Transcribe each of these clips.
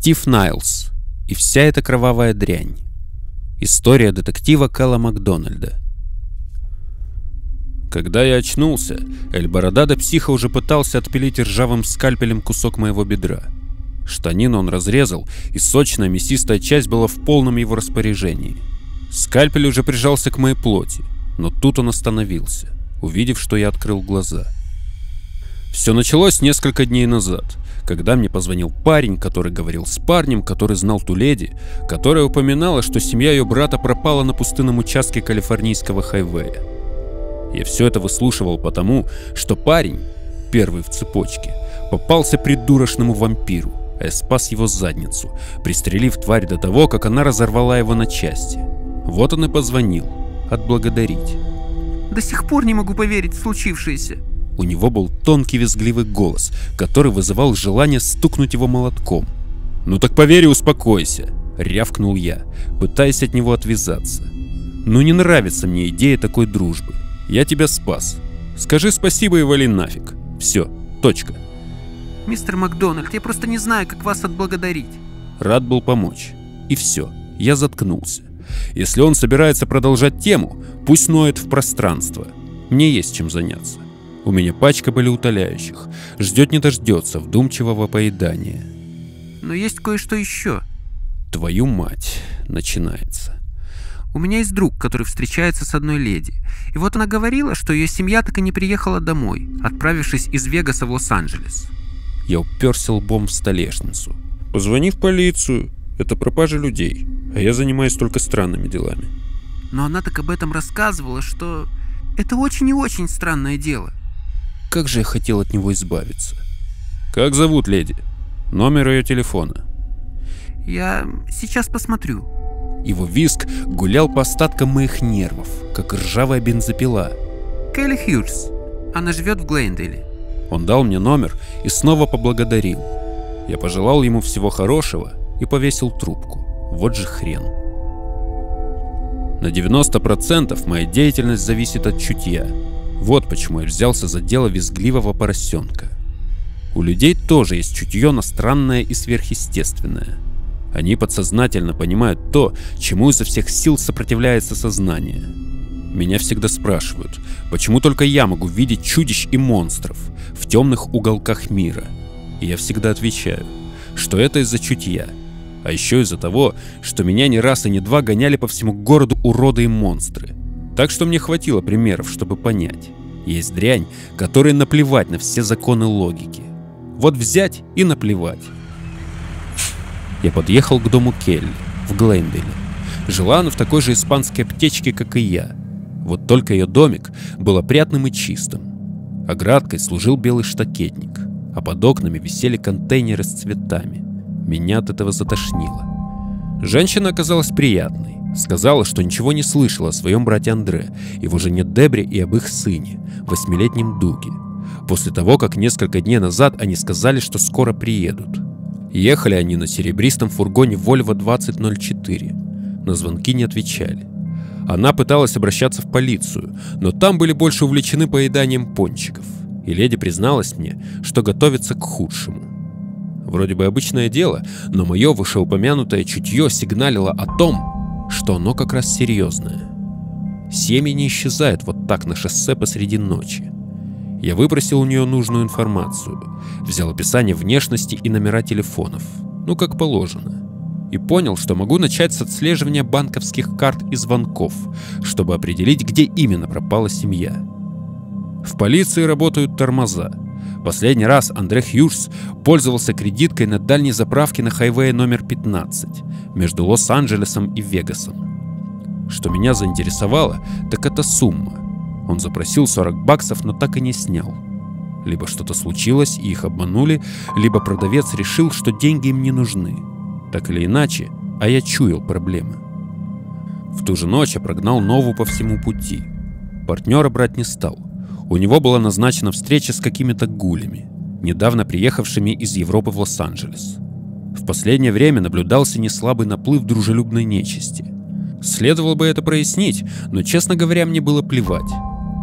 Стив Найлс и вся эта кровавая дрянь. История детектива Кэлла Макдональда. Когда я очнулся, Эль Бородадо Психа уже пытался отпилить ржавым скальпелем кусок моего бедра. Штанину он разрезал, и сочная мясистая часть была в полном его распоряжении. Скальпель уже прижался к моей плоти, но тут он остановился, увидев, что я открыл глаза. Все началось несколько дней назад, когда мне позвонил парень, который говорил с парнем, который знал ту леди, которая упоминала, что семья ее брата пропала на пустынном участке калифорнийского хайвея. Я все это выслушивал потому, что парень, первый в цепочке, попался придурочному вампиру, а я спас его задницу, пристрелив тварь до того, как она разорвала его на части. Вот он и позвонил. Отблагодарить. До сих пор не могу поверить в случившееся. У него был тонкий визгливый голос, который вызывал желание стукнуть его молотком. «Ну так поверь и успокойся», — рявкнул я, пытаясь от него отвязаться. «Ну не нравится мне идея такой дружбы. Я тебя спас. Скажи спасибо и вали нафиг. Все, точка. Мистер Макдональд, я просто не знаю, как вас отблагодарить. Рад был помочь. И все, я заткнулся. Если он собирается продолжать тему, пусть ноет в пространство. Мне есть чем заняться. У меня пачка болеутоляющих. Ждет не дождется вдумчивого поедания. Но есть кое-что еще. Твою мать, начинается. У меня есть друг, который встречается с одной леди. И вот она говорила, что ее семья так и не приехала домой, отправившись из Вегаса в Лос-Анджелес. Я уперся лбом в столешницу. Позвони в полицию. Это пропажа людей. А я занимаюсь только странными делами. Но она так об этом рассказывала, что... Это очень и очень странное дело. Как же я хотел от него избавиться. Как зовут леди? Номер ее телефона. Я сейчас посмотрю. Его виск гулял по остаткам моих нервов, как ржавая бензопила. Келли Хьюрс. Она живет в Глендейле. Он дал мне номер и снова поблагодарил. Я пожелал ему всего хорошего и повесил трубку. Вот же хрен. На 90% моя деятельность зависит от чутья. Вот почему я взялся за дело визгливого поросенка. У людей тоже есть чутье на странное и сверхъестественное – они подсознательно понимают то, чему изо всех сил сопротивляется сознание. Меня всегда спрашивают, почему только я могу видеть чудищ и монстров в темных уголках мира. И я всегда отвечаю, что это из-за чутья. А еще из-за того, что меня не раз и не два гоняли по всему городу уроды и монстры. Так что мне хватило примеров, чтобы понять. Есть дрянь, которой наплевать на все законы логики. Вот взять и наплевать я подъехал к дому Келли в Глендейле. Жила она в такой же испанской аптечке, как и я. Вот только ее домик был опрятным и чистым. Оградкой служил белый штакетник, а под окнами висели контейнеры с цветами. Меня от этого затошнило. Женщина оказалась приятной. Сказала, что ничего не слышала о своем брате Андре, его жене Дебре и об их сыне, восьмилетнем Дуге. После того, как несколько дней назад они сказали, что скоро приедут. Ехали они на серебристом фургоне Volvo 2004. На звонки не отвечали. Она пыталась обращаться в полицию, но там были больше увлечены поеданием пончиков. И леди призналась мне, что готовится к худшему. Вроде бы обычное дело, но мое вышеупомянутое чутье сигналило о том, что оно как раз серьезное. Семьи не исчезают вот так на шоссе посреди ночи. Я выпросил у нее нужную информацию, взял описание внешности и номера телефонов, ну как положено, и понял, что могу начать с отслеживания банковских карт и звонков, чтобы определить, где именно пропала семья. В полиции работают тормоза. Последний раз Андре Хьюрс пользовался кредиткой на дальней заправке на хайвее номер 15 между Лос-Анджелесом и Вегасом. Что меня заинтересовало, так это сумма – он запросил 40 баксов, но так и не снял. Либо что-то случилось и их обманули, либо продавец решил, что деньги им не нужны. Так или иначе, а я чуял проблемы. В ту же ночь я прогнал Нову по всему пути. Партнера брать не стал. У него была назначена встреча с какими-то гулями, недавно приехавшими из Европы в Лос-Анджелес. В последнее время наблюдался неслабый наплыв дружелюбной нечисти. Следовало бы это прояснить, но, честно говоря, мне было плевать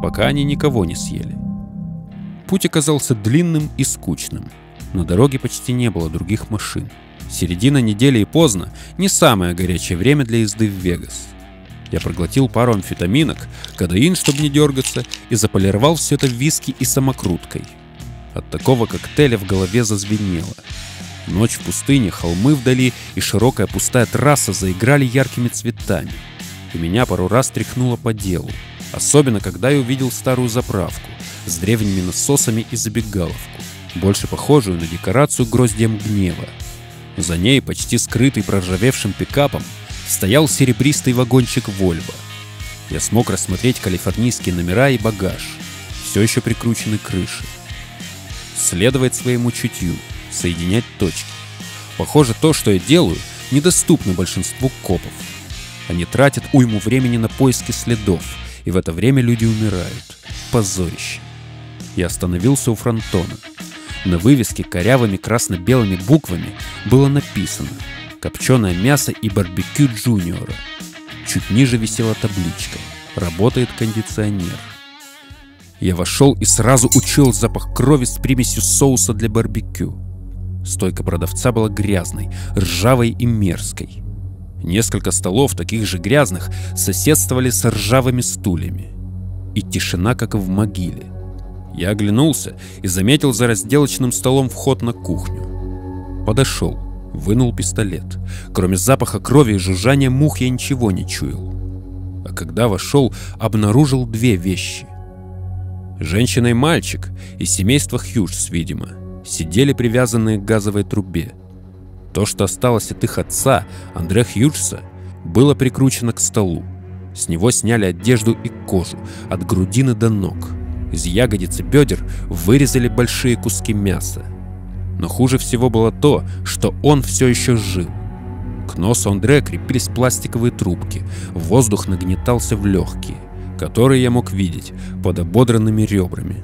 пока они никого не съели. Путь оказался длинным и скучным. На дороге почти не было других машин. Середина недели и поздно – не самое горячее время для езды в Вегас. Я проглотил пару амфетаминок, кадеин, чтобы не дергаться, и заполировал все это виски и самокруткой. От такого коктейля в голове зазвенело. Ночь в пустыне, холмы вдали и широкая пустая трасса заиграли яркими цветами. И меня пару раз тряхнуло по делу. Особенно, когда я увидел старую заправку с древними насосами и забегаловку, больше похожую на декорацию гроздьям гнева. За ней, почти скрытый проржавевшим пикапом, стоял серебристый вагончик Вольво. Я смог рассмотреть калифорнийские номера и багаж, все еще прикручены к крыше. Следовать своему чутью, соединять точки. Похоже, то, что я делаю, недоступно большинству копов. Они тратят уйму времени на поиски следов, и в это время люди умирают. Позорище. Я остановился у фронтона. На вывеске корявыми красно-белыми буквами было написано «Копченое мясо и барбекю Джуниора». Чуть ниже висела табличка «Работает кондиционер». Я вошел и сразу учуял запах крови с примесью соуса для барбекю. Стойка продавца была грязной, ржавой и мерзкой. Несколько столов, таких же грязных, соседствовали с ржавыми стульями. И тишина, как в могиле. Я оглянулся и заметил за разделочным столом вход на кухню. Подошел, вынул пистолет. Кроме запаха крови и жужжания мух я ничего не чуял. А когда вошел, обнаружил две вещи. Женщина и мальчик из семейства Хьюжс, видимо, сидели привязанные к газовой трубе. То, что осталось от их отца, Андре Хьюджса, было прикручено к столу. С него сняли одежду и кожу, от грудины до ног. Из ягодиц и бедер вырезали большие куски мяса. Но хуже всего было то, что он все еще жил. К носу Андре крепились пластиковые трубки, воздух нагнетался в легкие, которые я мог видеть под ободранными ребрами.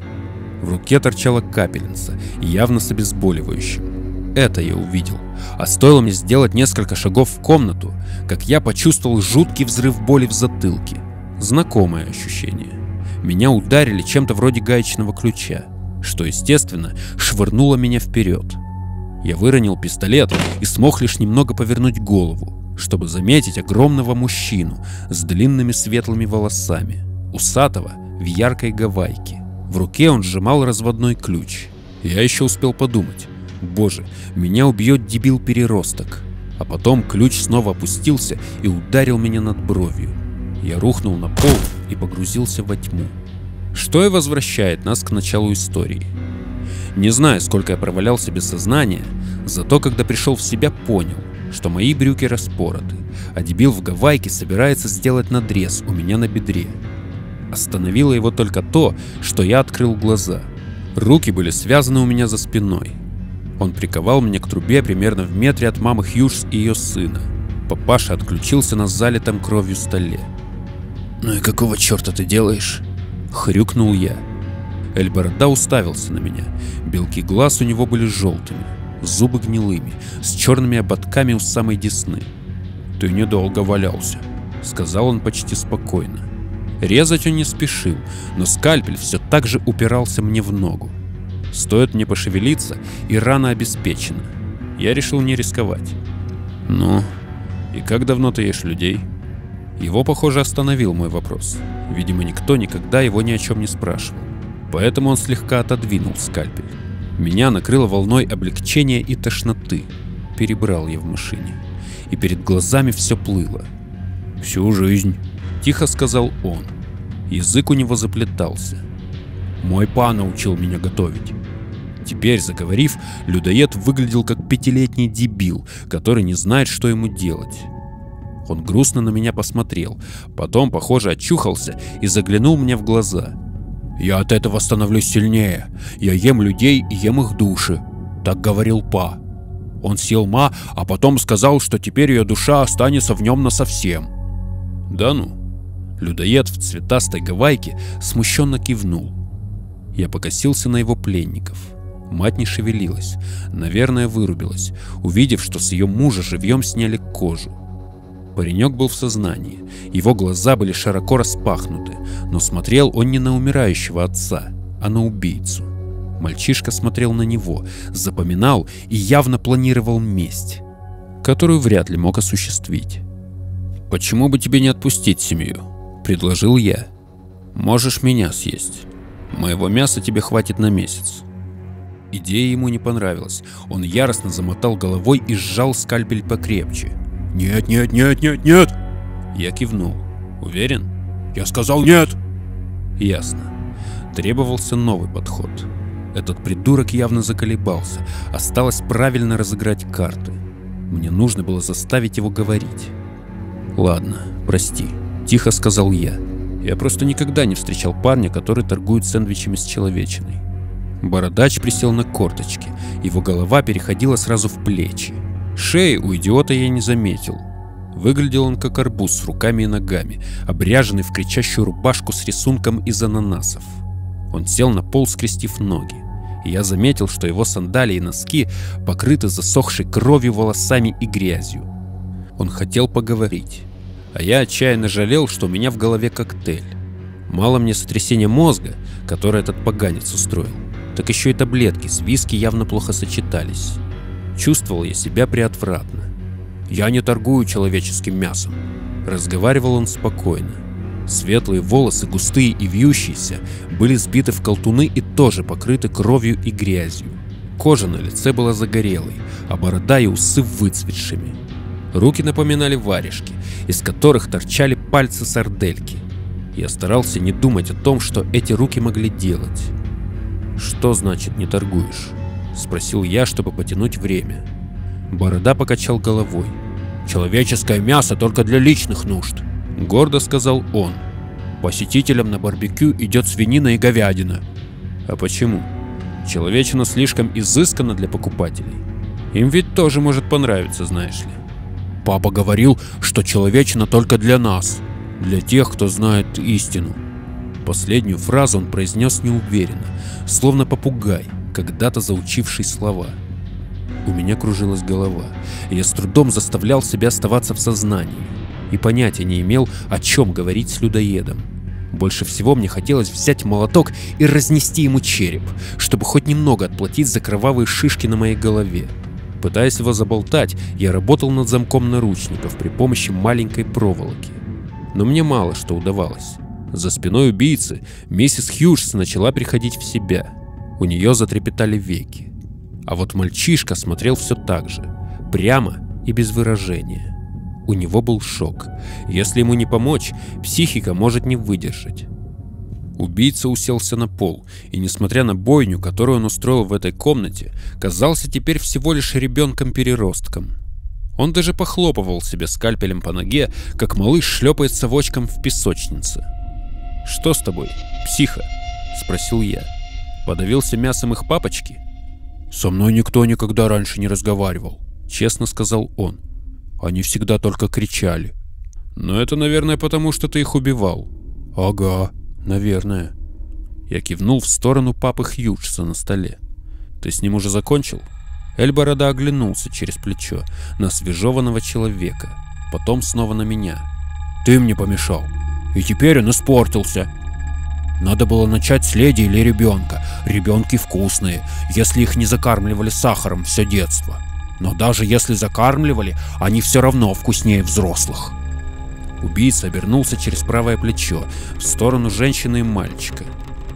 В руке торчала капельница, явно с обезболивающим. Это я увидел. А стоило мне сделать несколько шагов в комнату, как я почувствовал жуткий взрыв боли в затылке. Знакомое ощущение. Меня ударили чем-то вроде гаечного ключа, что, естественно, швырнуло меня вперед. Я выронил пистолет и смог лишь немного повернуть голову, чтобы заметить огромного мужчину с длинными светлыми волосами, усатого в яркой гавайке. В руке он сжимал разводной ключ. Я еще успел подумать. Боже, меня убьет дебил-переросток. А потом ключ снова опустился и ударил меня над бровью. Я рухнул на пол и погрузился во тьму. Что и возвращает нас к началу истории. Не знаю, сколько я провалялся без сознания, зато когда пришел в себя, понял, что мои брюки распороты, а дебил в гавайке собирается сделать надрез у меня на бедре. Остановило его только то, что я открыл глаза. Руки были связаны у меня за спиной. Он приковал меня к трубе примерно в метре от мамы Хьюжс и ее сына. Папаша отключился на залитом кровью столе. «Ну и какого черта ты делаешь?» — хрюкнул я. Эльборода уставился на меня. Белки глаз у него были желтыми, зубы гнилыми, с черными ободками у самой десны. «Ты недолго валялся», — сказал он почти спокойно. Резать он не спешил, но скальпель все так же упирался мне в ногу. Стоит мне пошевелиться, и рана обеспечена. Я решил не рисковать. «Ну, и как давно ты ешь людей?» Его, похоже, остановил мой вопрос. Видимо, никто никогда его ни о чем не спрашивал. Поэтому он слегка отодвинул скальпель. Меня накрыло волной облегчения и тошноты. Перебрал я в машине. И перед глазами все плыло. «Всю жизнь», — тихо сказал он. Язык у него заплетался. «Мой па научил меня готовить». Теперь, заговорив, людоед выглядел как пятилетний дебил, который не знает, что ему делать. Он грустно на меня посмотрел, потом, похоже, очухался и заглянул мне в глаза. «Я от этого становлюсь сильнее. Я ем людей и ем их души», — так говорил Па. Он съел Ма, а потом сказал, что теперь ее душа останется в нем насовсем. «Да ну?» Людоед в цветастой гавайке смущенно кивнул. Я покосился на его пленников. Мать не шевелилась, наверное, вырубилась, увидев, что с ее мужа живьем сняли кожу. Паренек был в сознании, его глаза были широко распахнуты, но смотрел он не на умирающего отца, а на убийцу. Мальчишка смотрел на него, запоминал и явно планировал месть. которую вряд ли мог осуществить. «Почему бы тебе не отпустить семью?» – предложил я. «Можешь меня съесть. Моего мяса тебе хватит на месяц». Идея ему не понравилась. Он яростно замотал головой и сжал скальпель покрепче. «Нет, нет, нет, нет, нет!» Я кивнул. «Уверен?» «Я сказал нет!» Ясно. Требовался новый подход. Этот придурок явно заколебался. Осталось правильно разыграть карты. Мне нужно было заставить его говорить. «Ладно, прости», — тихо сказал я. «Я просто никогда не встречал парня, который торгует сэндвичами с человечиной». Бородач присел на корточки. Его голова переходила сразу в плечи. Шеи у идиота я не заметил. Выглядел он как арбуз с руками и ногами, обряженный в кричащую рубашку с рисунком из ананасов. Он сел на пол, скрестив ноги. И я заметил, что его сандалии и носки покрыты засохшей кровью, волосами и грязью. Он хотел поговорить. А я отчаянно жалел, что у меня в голове коктейль. Мало мне сотрясения мозга, которое этот поганец устроил, так еще и таблетки с виски явно плохо сочетались. Чувствовал я себя приотвратно. «Я не торгую человеческим мясом», — разговаривал он спокойно. Светлые волосы, густые и вьющиеся, были сбиты в колтуны и тоже покрыты кровью и грязью. Кожа на лице была загорелой, а борода и усы выцветшими. Руки напоминали варежки, из которых торчали пальцы сардельки. Я старался не думать о том, что эти руки могли делать. «Что значит не торгуешь?» — спросил я, чтобы потянуть время. Борода покачал головой. «Человеческое мясо только для личных нужд», — гордо сказал он. «Посетителям на барбекю идет свинина и говядина». «А почему? Человечина слишком изысканна для покупателей. Им ведь тоже может понравиться, знаешь ли». Папа говорил, что человечина только для нас, для тех, кто знает истину. Последнюю фразу он произнес неуверенно, словно попугай, когда-то заучивший слова. У меня кружилась голова, и я с трудом заставлял себя оставаться в сознании. И понятия не имел, о чем говорить с людоедом. Больше всего мне хотелось взять молоток и разнести ему череп, чтобы хоть немного отплатить за кровавые шишки на моей голове. Пытаясь его заболтать, я работал над замком наручников при помощи маленькой проволоки. Но мне мало что удавалось. За спиной убийцы миссис Хьюжс начала приходить в себя. У нее затрепетали веки. А вот мальчишка смотрел все так же, прямо и без выражения. У него был шок. Если ему не помочь, психика может не выдержать. Убийца уселся на пол, и несмотря на бойню, которую он устроил в этой комнате, казался теперь всего лишь ребенком-переростком. Он даже похлопывал себе скальпелем по ноге, как малыш шлепает совочком в песочнице. «Что с тобой, психа?» – спросил я. «Подавился мясом их папочки?» «Со мной никто никогда раньше не разговаривал», – честно сказал он. «Они всегда только кричали». «Но это, наверное, потому что ты их убивал». «Ага», «Наверное». Я кивнул в сторону папы Хьюджса на столе. «Ты с ним уже закончил?» Эльборода оглянулся через плечо на свежеванного человека, потом снова на меня. «Ты мне помешал, и теперь он испортился», надо было начать с леди или ребенка. Ребенки вкусные, если их не закармливали сахаром все детство. Но даже если закармливали, они все равно вкуснее взрослых. Убийца обернулся через правое плечо в сторону женщины и мальчика.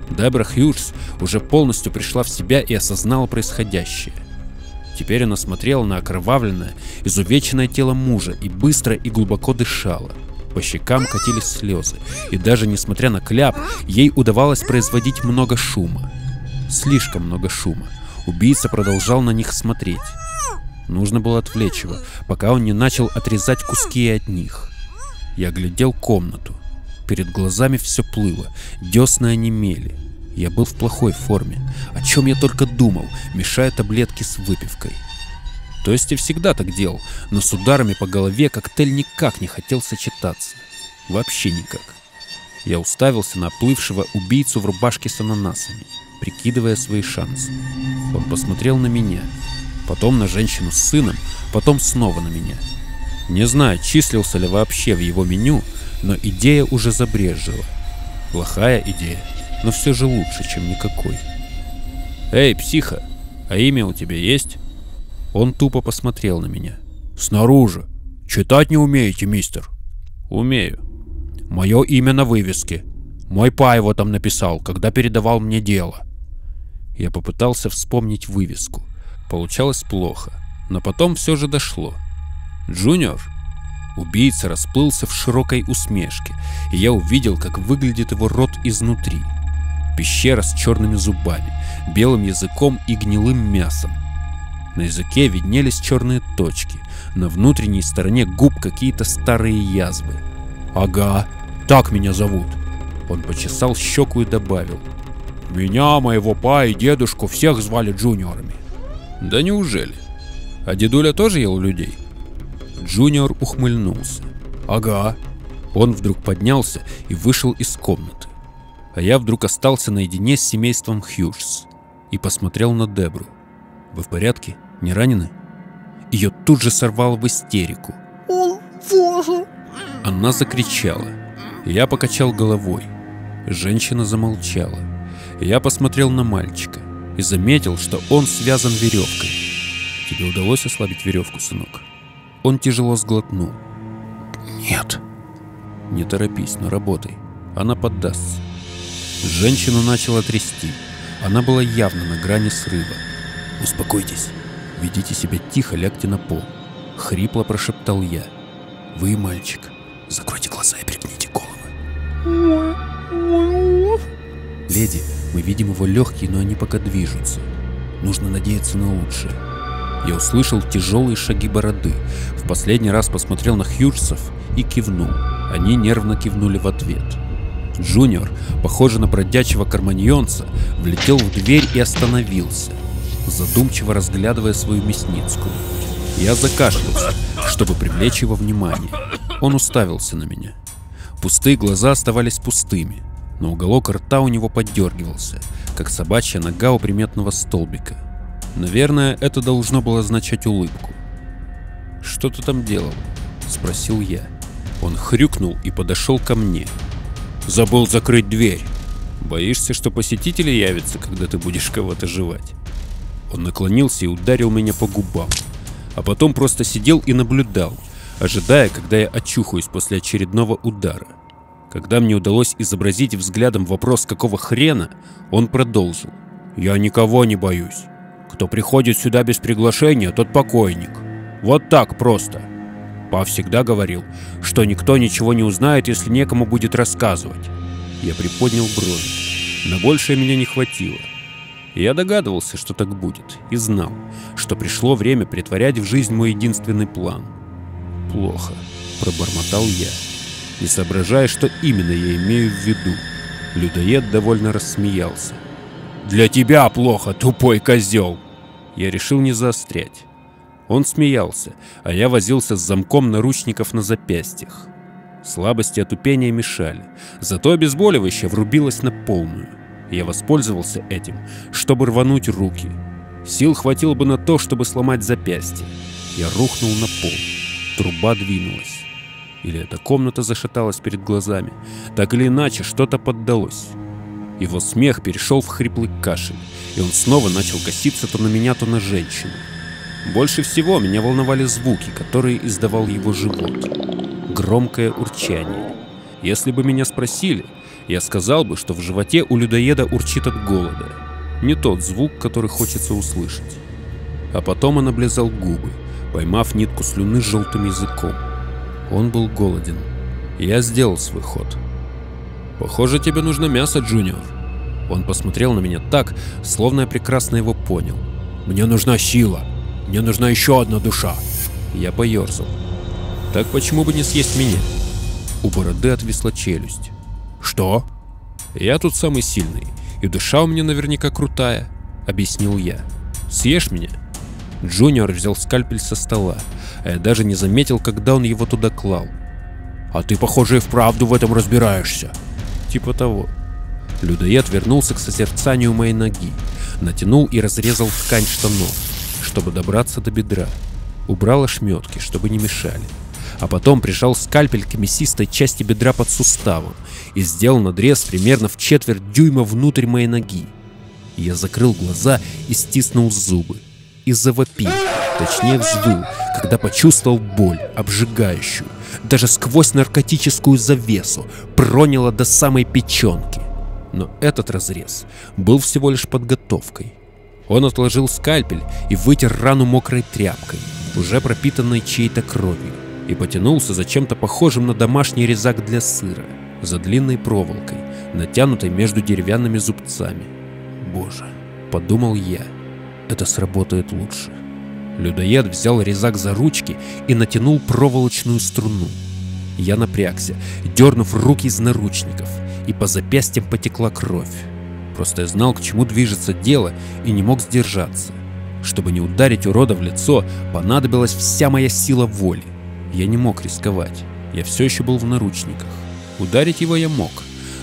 Дебра Хьюжс уже полностью пришла в себя и осознала происходящее. Теперь она смотрела на окровавленное, изувеченное тело мужа и быстро и глубоко дышала. По щекам катились слезы, и даже несмотря на кляп, ей удавалось производить много шума. Слишком много шума. Убийца продолжал на них смотреть. Нужно было отвлечь его, пока он не начал отрезать куски от них. Я глядел комнату. Перед глазами все плыло, десны онемели. Я был в плохой форме. О чем я только думал, мешая таблетки с выпивкой. То есть я всегда так делал, но с ударами по голове коктейль никак не хотел сочетаться. Вообще никак. Я уставился на оплывшего убийцу в рубашке с ананасами, прикидывая свои шансы. Он посмотрел на меня, потом на женщину с сыном, потом снова на меня — не знаю, числился ли вообще в его меню, но идея уже забрежила. Плохая идея, но все же лучше, чем никакой. «Эй, психа, а имя у тебя есть?» Он тупо посмотрел на меня. Снаружи. Читать не умеете, мистер? Умею. Мое имя на вывеске. Мой па его там написал, когда передавал мне дело. Я попытался вспомнить вывеску. Получалось плохо, но потом все же дошло. Джуниор? Убийца расплылся в широкой усмешке, и я увидел, как выглядит его рот изнутри. Пещера с черными зубами, белым языком и гнилым мясом. На языке виднелись черные точки, на внутренней стороне губ какие-то старые язвы. «Ага, так меня зовут». Он почесал щеку и добавил. «Меня, моего па и дедушку всех звали джуниорами». «Да неужели? А дедуля тоже ел людей?» Джуниор ухмыльнулся. «Ага». Он вдруг поднялся и вышел из комнаты. А я вдруг остался наедине с семейством Хьюжс и посмотрел на Дебру. «Вы в порядке? Не ранены?» Ее тут же сорвало в истерику. «О, боже!» Она закричала. Я покачал головой. Женщина замолчала. Я посмотрел на мальчика и заметил, что он связан веревкой. Тебе удалось ослабить веревку, сынок? Он тяжело сглотнул. Нет. Не торопись, но работай. Она поддастся. Женщину начала трясти. Она была явно на грани срыва. Успокойтесь. Ведите себя тихо, лягте на пол. Хрипло прошептал я. Вы, мальчик, закройте глаза и пригните головы. Леди, мы видим его легкие, но они пока движутся. Нужно надеяться на лучшее. Я услышал тяжелые шаги бороды. В последний раз посмотрел на Хьюджсов и кивнул. Они нервно кивнули в ответ. Джуниор, похожий на бродячего карманьонца, влетел в дверь и остановился, задумчиво разглядывая свою мясницкую. Я закашлялся, чтобы привлечь его внимание. Он уставился на меня. Пустые глаза оставались пустыми, но уголок рта у него поддергивался, как собачья нога у приметного столбика. Наверное, это должно было означать улыбку. «Что ты там делал?» — спросил я. Он хрюкнул и подошел ко мне. Забыл закрыть дверь. «Боишься, что посетители явятся, когда ты будешь кого-то жевать?» Он наклонился и ударил меня по губам, а потом просто сидел и наблюдал, ожидая, когда я очухаюсь после очередного удара. Когда мне удалось изобразить взглядом вопрос «какого хрена?», он продолжил. «Я никого не боюсь. Кто приходит сюда без приглашения, тот покойник. Вот так просто. Па всегда говорил, что никто ничего не узнает, если некому будет рассказывать. Я приподнял брови. На большее меня не хватило. Я догадывался, что так будет, и знал, что пришло время притворять в жизнь мой единственный план. «Плохо», — пробормотал я, не соображая, что именно я имею в виду. Людоед довольно рассмеялся. «Для тебя плохо, тупой козел!» Я решил не заострять. Он смеялся, а я возился с замком наручников на запястьях. Слабости от тупения мешали, зато обезболивающее врубилось на полную. Я воспользовался этим, чтобы рвануть руки. Сил хватило бы на то, чтобы сломать запястье. Я рухнул на пол. Труба двинулась. Или эта комната зашаталась перед глазами. Так или иначе, что-то поддалось. Его смех перешел в хриплый кашель, и он снова начал коситься то на меня, то на женщину. Больше всего меня волновали звуки, которые издавал его живот. Громкое урчание. Если бы меня спросили, я сказал бы, что в животе у людоеда урчит от голода. Не тот звук, который хочется услышать. А потом он облизал губы, поймав нитку слюны желтым языком. Он был голоден. Я сделал свой ход. «Похоже, тебе нужно мясо, Джуниор». Он посмотрел на меня так, словно я прекрасно его понял. «Мне нужна сила. Мне нужна еще одна душа». Я поерзал. «Так почему бы не съесть меня?» У бороды отвисла челюсть. «Что?» «Я тут самый сильный, и душа у меня наверняка крутая», — объяснил я. «Съешь меня?» Джуниор взял скальпель со стола, а я даже не заметил, когда он его туда клал. «А ты, похоже, и вправду в этом разбираешься», типа того. Людоед вернулся к созерцанию моей ноги, натянул и разрезал ткань штанов, чтобы добраться до бедра. Убрал ошметки, чтобы не мешали. А потом прижал скальпель к мясистой части бедра под суставом и сделал надрез примерно в четверть дюйма внутрь моей ноги. Я закрыл глаза и стиснул зубы. и завопил, точнее взвыл, когда почувствовал боль, обжигающую, даже сквозь наркотическую завесу, проняло до самой печенки. Но этот разрез был всего лишь подготовкой. Он отложил скальпель и вытер рану мокрой тряпкой, уже пропитанной чьей-то кровью, и потянулся за чем-то похожим на домашний резак для сыра, за длинной проволокой, натянутой между деревянными зубцами. Боже, подумал я, это сработает лучше. Людоед взял резак за ручки и натянул проволочную струну. Я напрягся, дернув руки из наручников, и по запястьям потекла кровь. Просто я знал, к чему движется дело, и не мог сдержаться. Чтобы не ударить урода в лицо, понадобилась вся моя сила воли. Я не мог рисковать. Я все еще был в наручниках. Ударить его я мог,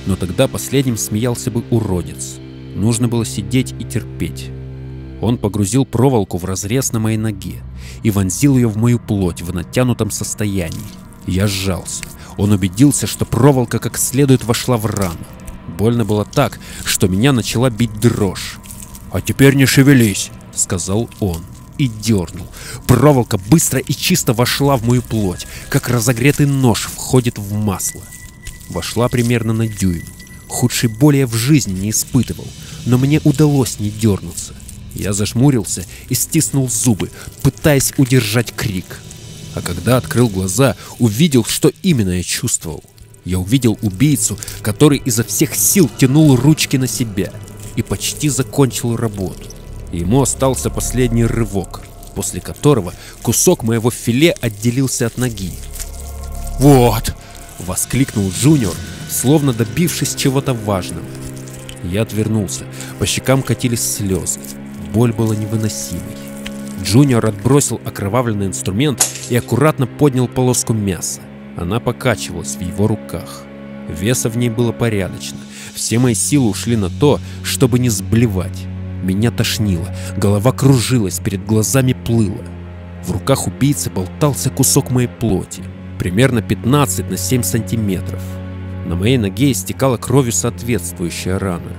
но тогда последним смеялся бы уродец. Нужно было сидеть и терпеть. Он погрузил проволоку в разрез на моей ноге и вонзил ее в мою плоть в натянутом состоянии. Я сжался. Он убедился, что проволока как следует вошла в рану. Больно было так, что меня начала бить дрожь. «А теперь не шевелись», — сказал он и дернул. Проволока быстро и чисто вошла в мою плоть, как разогретый нож входит в масло. Вошла примерно на дюйм. Худшей боли я в жизни не испытывал, но мне удалось не дернуться. Я зажмурился и стиснул зубы, пытаясь удержать крик. А когда открыл глаза, увидел, что именно я чувствовал. Я увидел убийцу, который изо всех сил тянул ручки на себя и почти закончил работу. Ему остался последний рывок, после которого кусок моего филе отделился от ноги. «Вот!» — воскликнул Джуниор, словно добившись чего-то важного. Я отвернулся, по щекам катились слезы. Боль была невыносимой. Джуниор отбросил окровавленный инструмент и аккуратно поднял полоску мяса. Она покачивалась в его руках. Веса в ней было порядочно. Все мои силы ушли на то, чтобы не сблевать. Меня тошнило, голова кружилась, перед глазами плыла. В руках убийцы болтался кусок моей плоти, примерно 15 на 7 сантиметров. На моей ноге истекала кровью соответствующая рана.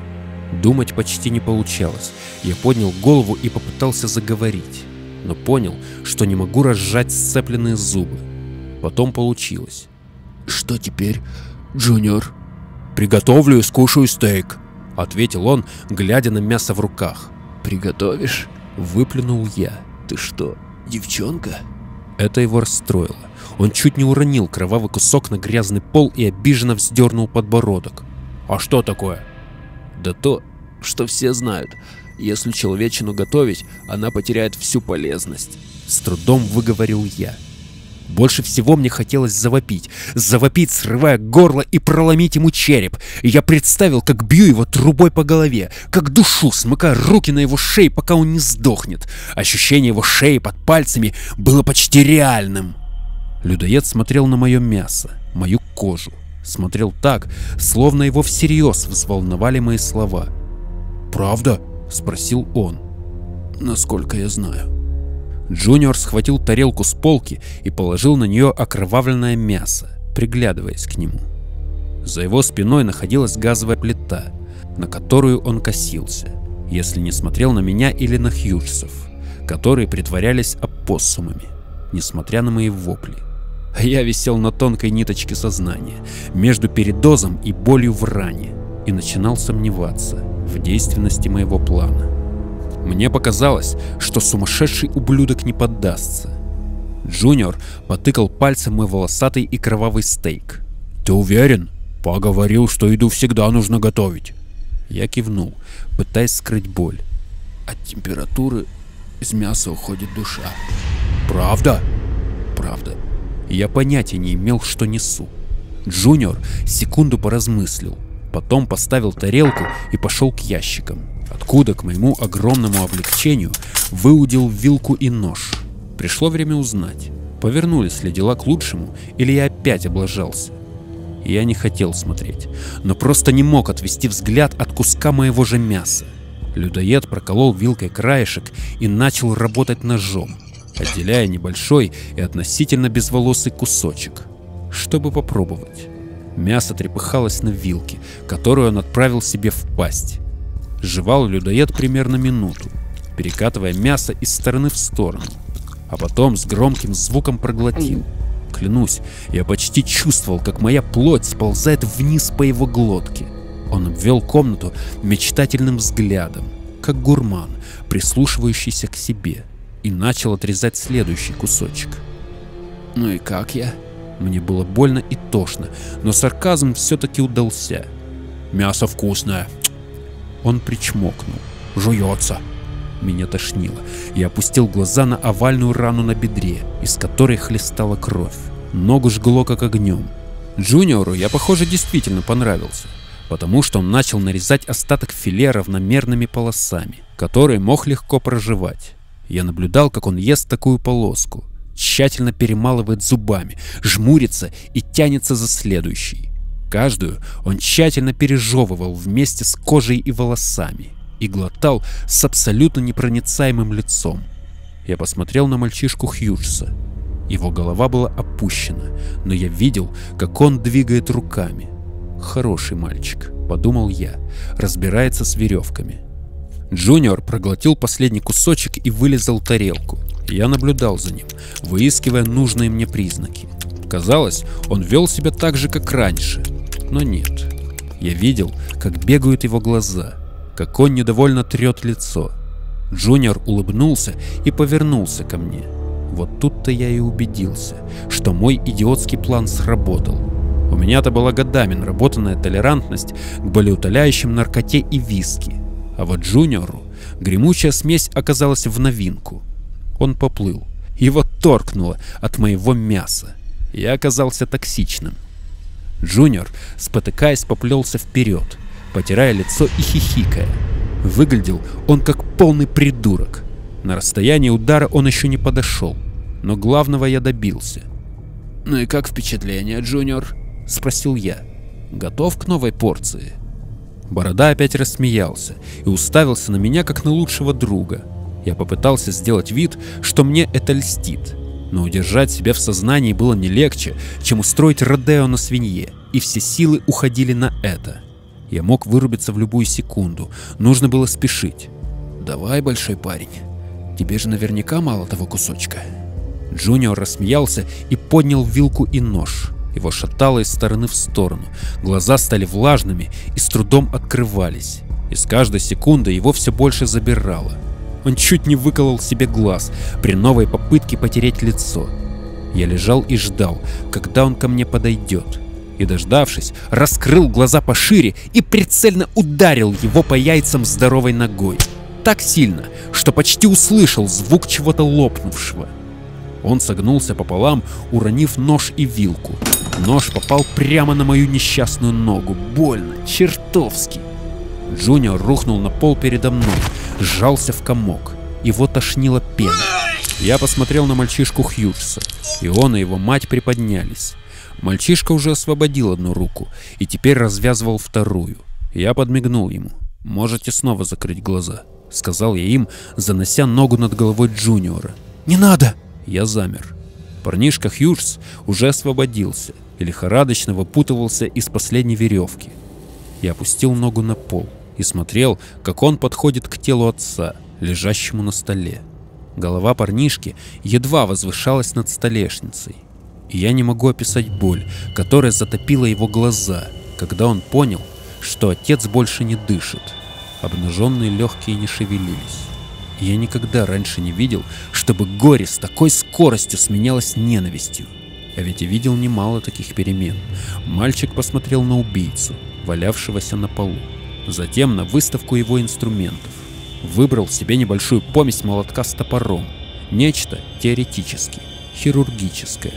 Думать почти не получалось. Я поднял голову и попытался заговорить, но понял, что не могу разжать сцепленные зубы. Потом получилось. «Что теперь, Джуниор?» «Приготовлю и скушаю стейк», — ответил он, глядя на мясо в руках. «Приготовишь?» — выплюнул я. «Ты что, девчонка?» Это его расстроило. Он чуть не уронил кровавый кусок на грязный пол и обиженно вздернул подбородок. «А что такое?» «Да то, что все знают. Если человечину готовить, она потеряет всю полезность». С трудом выговорил я. Больше всего мне хотелось завопить. Завопить, срывая горло и проломить ему череп. Я представил, как бью его трубой по голове, как душу, смыкая руки на его шее, пока он не сдохнет. Ощущение его шеи под пальцами было почти реальным. Людоед смотрел на мое мясо, мою кожу. Смотрел так, словно его всерьез взволновали мои слова. «Правда?» — спросил он. «Насколько я знаю». Джуниор схватил тарелку с полки и положил на нее окровавленное мясо, приглядываясь к нему. За его спиной находилась газовая плита, на которую он косился, если не смотрел на меня или на хьюджсов, которые притворялись опоссумами, несмотря на мои вопли. А я висел на тонкой ниточке сознания, между передозом и болью в ране, и начинал сомневаться в действенности моего плана. Мне показалось, что сумасшедший ублюдок не поддастся. Джуниор потыкал пальцем мой волосатый и кровавый стейк. «Ты уверен? Поговорил, что еду всегда нужно готовить». Я кивнул, пытаясь скрыть боль. От температуры из мяса уходит душа. «Правда?» «Правда». Я понятия не имел, что несу. Джуниор секунду поразмыслил, потом поставил тарелку и пошел к ящикам откуда, к моему огромному облегчению, выудил вилку и нож. Пришло время узнать, повернулись ли дела к лучшему, или я опять облажался. Я не хотел смотреть, но просто не мог отвести взгляд от куска моего же мяса. Людоед проколол вилкой краешек и начал работать ножом, отделяя небольшой и относительно безволосый кусочек, чтобы попробовать. Мясо трепыхалось на вилке, которую он отправил себе в пасть. Жевал людоед примерно минуту, перекатывая мясо из стороны в сторону, а потом с громким звуком проглотил. Клянусь, я почти чувствовал, как моя плоть сползает вниз по его глотке. Он обвел комнату мечтательным взглядом, как гурман, прислушивающийся к себе, и начал отрезать следующий кусочек. «Ну и как я?» Мне было больно и тошно, но сарказм все-таки удался. «Мясо вкусное!» Он причмокнул. «Жуется!» Меня тошнило. Я опустил глаза на овальную рану на бедре, из которой хлестала кровь. Ногу жгло как огнем. Джуниору я, похоже, действительно понравился, потому что он начал нарезать остаток филе равномерными полосами, которые мог легко проживать. Я наблюдал, как он ест такую полоску, тщательно перемалывает зубами, жмурится и тянется за следующей. Каждую он тщательно пережевывал вместе с кожей и волосами и глотал с абсолютно непроницаемым лицом. Я посмотрел на мальчишку Хьюджса. Его голова была опущена, но я видел, как он двигает руками. Хороший мальчик, подумал я, разбирается с веревками. Джуниор проглотил последний кусочек и вылезал тарелку. Я наблюдал за ним, выискивая нужные мне признаки. Казалось, он вел себя так же, как раньше. Но нет. Я видел, как бегают его глаза, как он недовольно трет лицо. Джуниор улыбнулся и повернулся ко мне. Вот тут-то я и убедился, что мой идиотский план сработал. У меня-то была годами наработанная толерантность к болеутоляющим наркоте и виски. А вот Джуниору гремучая смесь оказалась в новинку. Он поплыл. Его торкнуло от моего мяса. Я оказался токсичным. Джуниор, спотыкаясь, поплелся вперед, потирая лицо и хихикая. Выглядел он как полный придурок. На расстоянии удара он еще не подошел, но главного я добился. «Ну и как впечатление, Джуниор?» — спросил я. «Готов к новой порции?» Борода опять рассмеялся и уставился на меня как на лучшего друга. Я попытался сделать вид, что мне это льстит, но удержать себя в сознании было не легче, чем устроить Родео на свинье, и все силы уходили на это. Я мог вырубиться в любую секунду, нужно было спешить. «Давай, большой парень, тебе же наверняка мало того кусочка». Джуниор рассмеялся и поднял вилку и нож. Его шатало из стороны в сторону, глаза стали влажными и с трудом открывались. И с каждой секунды его все больше забирало. Он чуть не выколол себе глаз при новой попытке потереть лицо. Я лежал и ждал, когда он ко мне подойдет. И дождавшись, раскрыл глаза пошире и прицельно ударил его по яйцам здоровой ногой. Так сильно, что почти услышал звук чего-то лопнувшего. Он согнулся пополам, уронив нож и вилку. Нож попал прямо на мою несчастную ногу. Больно, чертовски. Джуниор рухнул на пол передо мной, сжался в комок. Его тошнило пеной. Я посмотрел на мальчишку Хьюджса, и он и его мать приподнялись. Мальчишка уже освободил одну руку и теперь развязывал вторую. Я подмигнул ему. «Можете снова закрыть глаза», — сказал я им, занося ногу над головой Джуниора. «Не надо!» Я замер. Парнишка Хьюжс уже освободился и лихорадочно выпутывался из последней веревки. Я опустил ногу на пол и смотрел, как он подходит к телу отца, лежащему на столе. Голова парнишки едва возвышалась над столешницей. И я не могу описать боль, которая затопила его глаза, когда он понял, что отец больше не дышит. Обнаженные легкие не шевелились. Я никогда раньше не видел, чтобы горе с такой скоростью сменялось ненавистью. А ведь я видел немало таких перемен. Мальчик посмотрел на убийцу, валявшегося на полу. Затем на выставку его инструментов. Выбрал себе небольшую помесь молотка с топором. Нечто теоретически, хирургическое.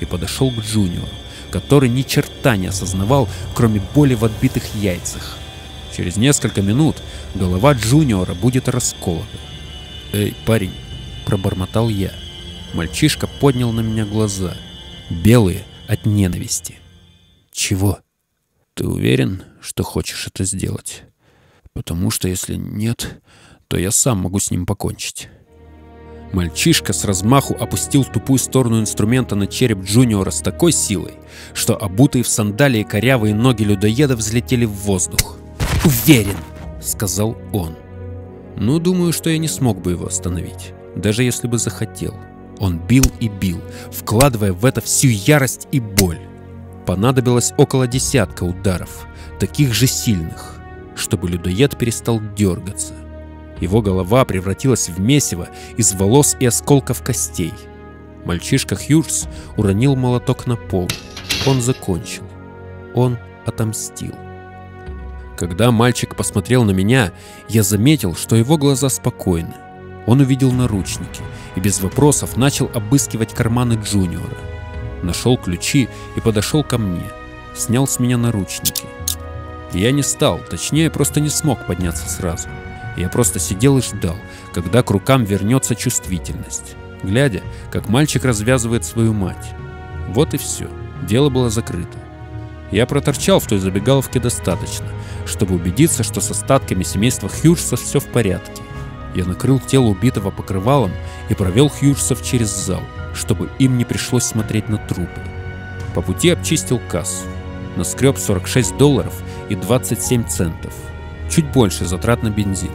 И подошел к Джуниору, который ни черта не осознавал, кроме боли в отбитых яйцах. Через несколько минут голова Джуниора будет расколота. «Эй, парень!» – пробормотал я. Мальчишка поднял на меня глаза, белые от ненависти. «Чего?» «Ты уверен, что хочешь это сделать? Потому что если нет, то я сам могу с ним покончить». Мальчишка с размаху опустил тупую сторону инструмента на череп Джуниора с такой силой, что обутые в сандалии корявые ноги людоеда взлетели в воздух. «Уверен!» — сказал он. Ну, думаю, что я не смог бы его остановить, даже если бы захотел. Он бил и бил, вкладывая в это всю ярость и боль. Понадобилось около десятка ударов, таких же сильных, чтобы людоед перестал дергаться. Его голова превратилась в месиво из волос и осколков костей. Мальчишка Хьюжс уронил молоток на пол. Он закончил. Он отомстил. Когда мальчик посмотрел на меня, я заметил, что его глаза спокойны. Он увидел наручники и без вопросов начал обыскивать карманы Джуниора. Нашел ключи и подошел ко мне. Снял с меня наручники. Я не стал, точнее, просто не смог подняться сразу. Я просто сидел и ждал, когда к рукам вернется чувствительность, глядя, как мальчик развязывает свою мать. Вот и все. Дело было закрыто. Я проторчал в той забегаловке достаточно, чтобы убедиться, что с остатками семейства Хьюджсов все в порядке. Я накрыл тело убитого покрывалом и провел Хьюджсов через зал, чтобы им не пришлось смотреть на трупы. По пути обчистил кассу. Наскреб 46 долларов и 27 центов. Чуть больше затрат на бензин.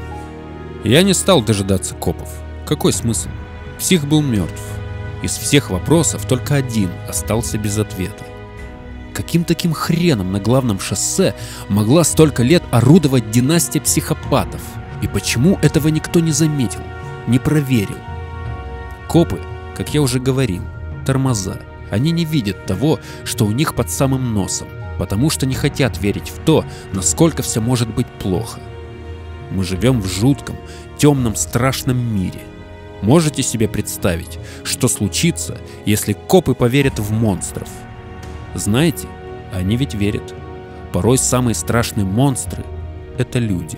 Я не стал дожидаться копов. Какой смысл? Псих был мертв. Из всех вопросов только один остался без ответа. Каким таким хреном на главном шоссе могла столько лет орудовать династия психопатов? И почему этого никто не заметил, не проверил? Копы, как я уже говорил, тормоза. Они не видят того, что у них под самым носом, потому что не хотят верить в то, насколько все может быть плохо. Мы живем в жутком, темном, страшном мире. Можете себе представить, что случится, если копы поверят в монстров? Знаете, они ведь верят. Порой самые страшные монстры — это люди.